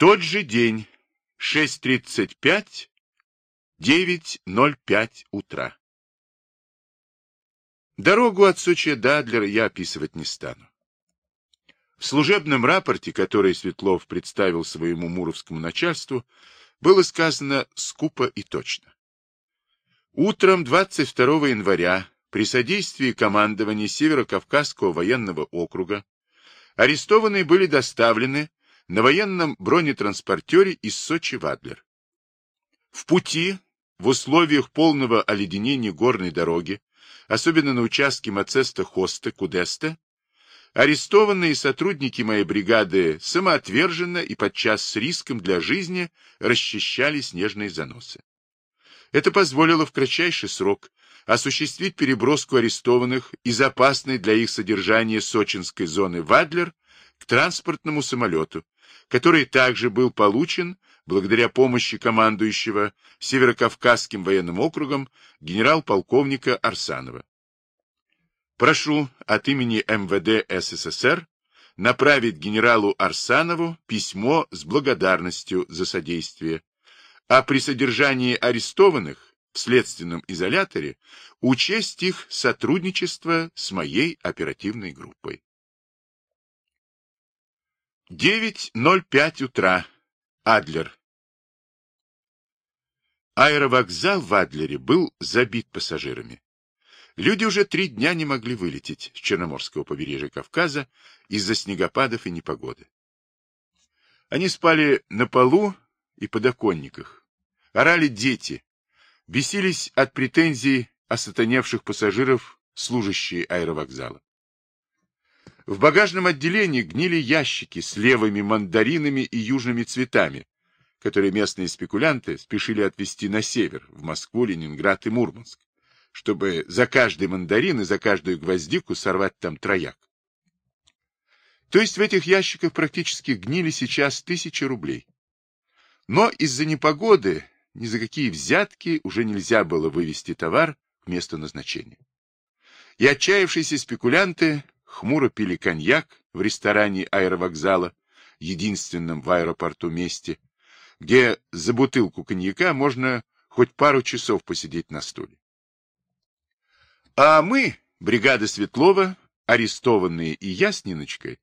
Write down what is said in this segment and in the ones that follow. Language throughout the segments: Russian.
Тот же день, 6.35, 9.05 утра. Дорогу от Сочи до Адлера я описывать не стану. В служебном рапорте, который Светлов представил своему муровскому начальству, было сказано скупо и точно. Утром 22 января при содействии командования Северо-Кавказского военного округа арестованные были доставлены на военном бронетранспортере из Сочи в Адлер. В пути, в условиях полного оледенения горной дороги, особенно на участке Мацеста-Хоста-Кудеста, арестованные сотрудники моей бригады самоотверженно и подчас с риском для жизни расчищали снежные заносы. Это позволило в кратчайший срок осуществить переброску арестованных из опасной для их содержания сочинской зоны Вадлер к транспортному самолету, который также был получен благодаря помощи командующего Северокавказским военным округом генерал-полковника Арсанова. Прошу от имени МВД СССР направить генералу Арсанову письмо с благодарностью за содействие, а при содержании арестованных в следственном изоляторе учесть их сотрудничество с моей оперативной группой. 9.05 утра. Адлер. Аэровокзал в Адлере был забит пассажирами. Люди уже три дня не могли вылететь с Черноморского побережья Кавказа из-за снегопадов и непогоды. Они спали на полу и подоконниках, орали дети, бесились от претензий осатаневших пассажиров служащие аэровокзала. В багажном отделении гнили ящики с левыми мандаринами и южными цветами, которые местные спекулянты спешили отвезти на север, в Москву, Ленинград и Мурманск, чтобы за каждый мандарин и за каждую гвоздику сорвать там трояк. То есть в этих ящиках практически гнили сейчас тысячи рублей. Но из-за непогоды ни за какие взятки уже нельзя было вывести товар к месту назначения. И отчаявшиеся спекулянты хмуро пили коньяк в ресторане аэровокзала, единственном в аэропорту месте, где за бутылку коньяка можно хоть пару часов посидеть на стуле. А мы, бригада Светлова, арестованные и я с Ниночкой,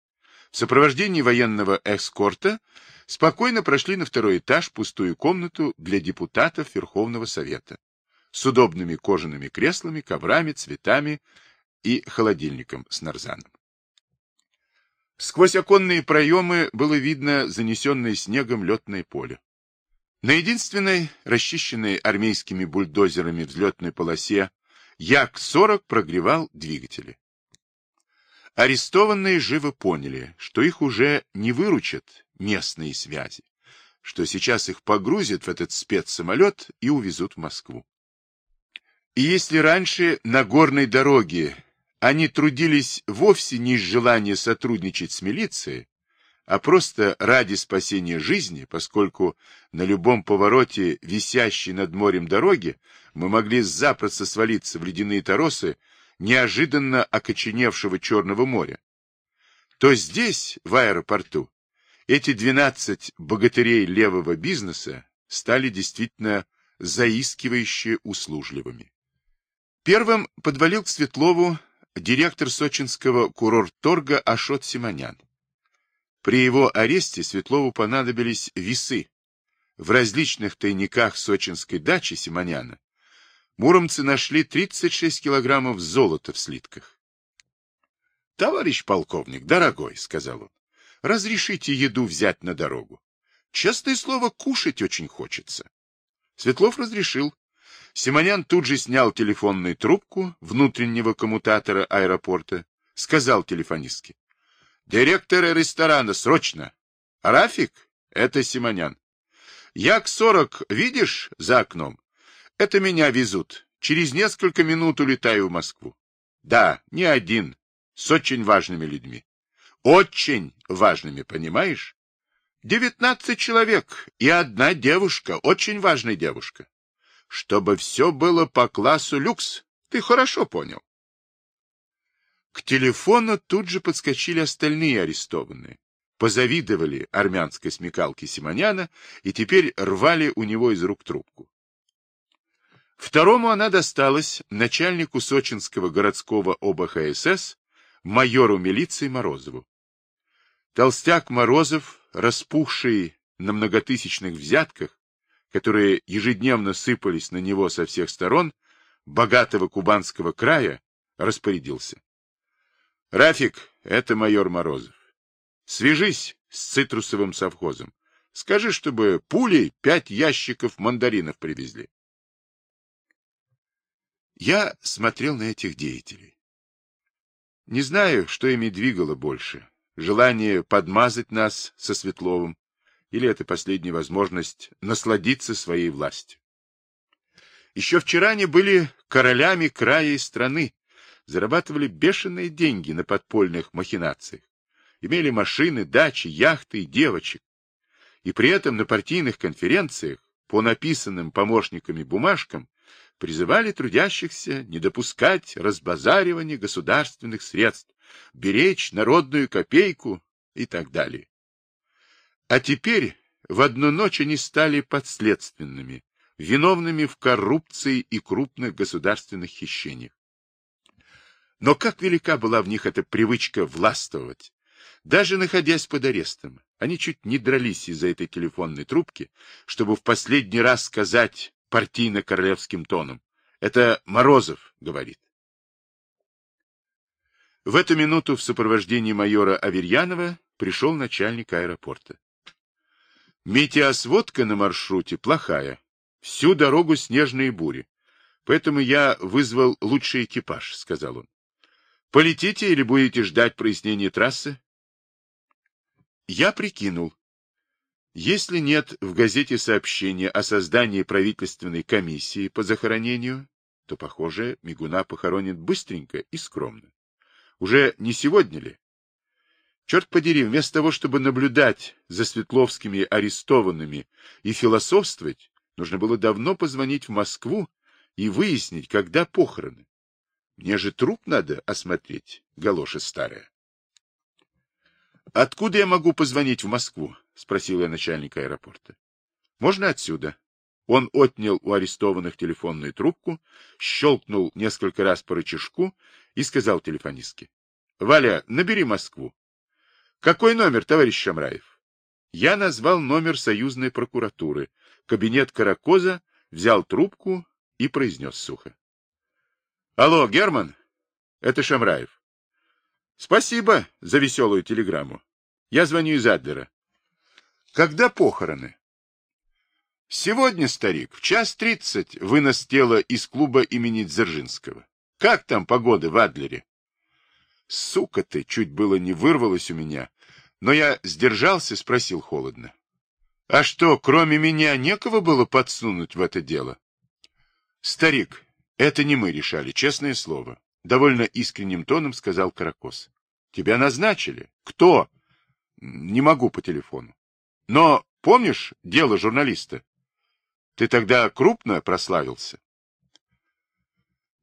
в сопровождении военного эскорта, спокойно прошли на второй этаж пустую комнату для депутатов Верховного Совета с удобными кожаными креслами, коврами, цветами и холодильником с нарзаном. Сквозь оконные проемы было видно занесенное снегом летное поле. На единственной, расчищенной армейскими бульдозерами взлетной полосе, Як-40 прогревал двигатели. Арестованные живо поняли, что их уже не выручат местные связи, что сейчас их погрузят в этот спецсамолет и увезут в Москву. И если раньше на горной дороге они трудились вовсе не из желания сотрудничать с милицией, а просто ради спасения жизни, поскольку на любом повороте висящей над морем дороги мы могли запросто свалиться в ледяные торосы неожиданно окоченевшего Черного моря, то здесь, в аэропорту, эти 12 богатырей левого бизнеса стали действительно заискивающе услужливыми. Первым подвалил к Светлову директор сочинского курорт-торга Ашот Симонян. При его аресте Светлову понадобились весы. В различных тайниках сочинской дачи Симоняна муромцы нашли 36 килограммов золота в слитках. — Товарищ полковник, дорогой, — сказал он, — разрешите еду взять на дорогу. Честное слово, кушать очень хочется. Светлов разрешил. Симонян тут же снял телефонную трубку внутреннего коммутатора аэропорта, сказал телефонистке. Директор ресторана, срочно! Рафик? Это Симонян. Як-40, видишь, за окном? Это меня везут. Через несколько минут улетаю в Москву. Да, не один, с очень важными людьми. Очень важными, понимаешь? Девятнадцать человек и одна девушка, очень важная девушка. Чтобы все было по классу люкс, ты хорошо понял. К телефону тут же подскочили остальные арестованные. позавидовали армянской смекалке Симоняна и теперь рвали у него из рук трубку. Второму она досталась начальнику сочинского городского ОБХСС, майору милиции Морозову. Толстяк Морозов, распухший на многотысячных взятках, которые ежедневно сыпались на него со всех сторон, богатого кубанского края, распорядился. — Рафик, это майор Морозов. Свяжись с цитрусовым совхозом. Скажи, чтобы пулей пять ящиков мандаринов привезли. Я смотрел на этих деятелей. Не знаю, что ими двигало больше. Желание подмазать нас со Светловым, или это последняя возможность насладиться своей властью. Еще вчера они были королями края и страны, зарабатывали бешеные деньги на подпольных махинациях, имели машины, дачи, яхты и девочек. И при этом на партийных конференциях по написанным помощниками бумажкам призывали трудящихся не допускать разбазаривания государственных средств, беречь народную копейку и так далее. А теперь в одну ночь они стали подследственными, виновными в коррупции и крупных государственных хищениях. Но как велика была в них эта привычка властвовать! Даже находясь под арестом, они чуть не дрались из-за этой телефонной трубки, чтобы в последний раз сказать партийно-королевским тоном. Это Морозов говорит. В эту минуту в сопровождении майора Аверьянова пришел начальник аэропорта. Метеосводка на маршруте плохая. Всю дорогу снежные бури. Поэтому я вызвал лучший экипаж, сказал он. Полетите или будете ждать прояснения трассы? Я прикинул. Если нет в газете сообщения о создании правительственной комиссии по захоронению, то, похоже, Мигуна похоронит быстренько и скромно. Уже не сегодня ли? Черт подери, вместо того, чтобы наблюдать за Светловскими арестованными и философствовать, нужно было давно позвонить в Москву и выяснить, когда похороны. Мне же труп надо осмотреть, галоша старая. Откуда я могу позвонить в Москву? спросил я начальника аэропорта. Можно отсюда. Он отнял у арестованных телефонную трубку, щелкнул несколько раз по рычажку и сказал телефонистке. — Валя, набери Москву. — Какой номер, товарищ Шамраев? Я назвал номер союзной прокуратуры. Кабинет Каракоза взял трубку и произнес сухо. — Алло, Герман, это Шамраев. — Спасибо за веселую телеграмму. Я звоню из Адлера. — Когда похороны? Сегодня, старик, в час тридцать вынос тела из клуба имени Дзержинского. Как там погода в Адлере? Сука ты, чуть было не вырвалось у меня, но я сдержался, спросил холодно. А что, кроме меня, некого было подсунуть в это дело? Старик, это не мы решали, честное слово. Довольно искренним тоном сказал Каракос. Тебя назначили? Кто? Не могу по телефону. Но помнишь дело журналиста? Ты тогда крупно прославился.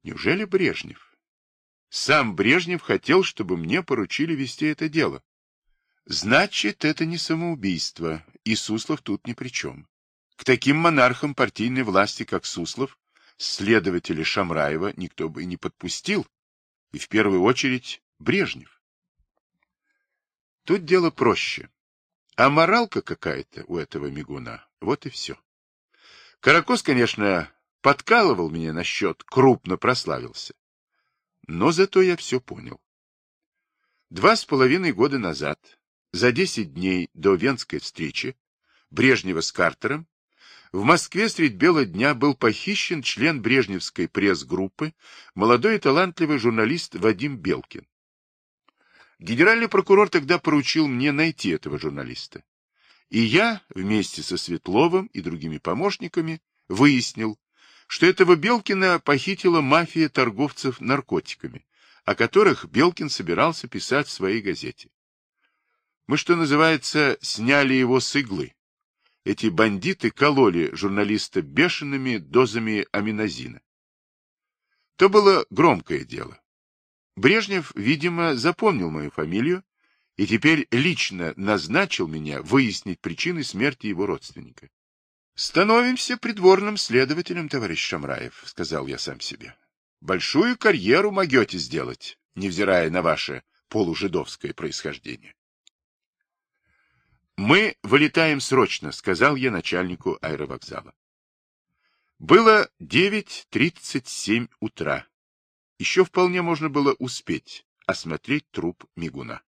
Неужели Брежнев? Сам Брежнев хотел, чтобы мне поручили вести это дело. Значит, это не самоубийство, и Суслов тут ни при чем. К таким монархам партийной власти, как Суслов, следователя Шамраева никто бы и не подпустил, и в первую очередь Брежнев. Тут дело проще. А моралка какая-то у этого мигуна, вот и все. Каракос, конечно, подкалывал меня насчет крупно прославился. Но зато я все понял. Два с половиной года назад, за десять дней до Венской встречи, Брежнева с Картером, в Москве средь бела дня был похищен член брежневской пресс-группы, молодой и талантливый журналист Вадим Белкин. Генеральный прокурор тогда поручил мне найти этого журналиста. И я вместе со Светловым и другими помощниками выяснил, что этого Белкина похитила мафия торговцев наркотиками, о которых Белкин собирался писать в своей газете. Мы, что называется, сняли его с иглы. Эти бандиты кололи журналиста бешеными дозами аминозина. То было громкое дело. Брежнев, видимо, запомнил мою фамилию и теперь лично назначил меня выяснить причины смерти его родственника. «Становимся придворным следователем, товарищ Шамраев», — сказал я сам себе. «Большую карьеру могете сделать, невзирая на ваше полужидовское происхождение». «Мы вылетаем срочно», — сказал я начальнику аэровокзала. Было 9.37 утра. Еще вполне можно было успеть осмотреть труп мигуна.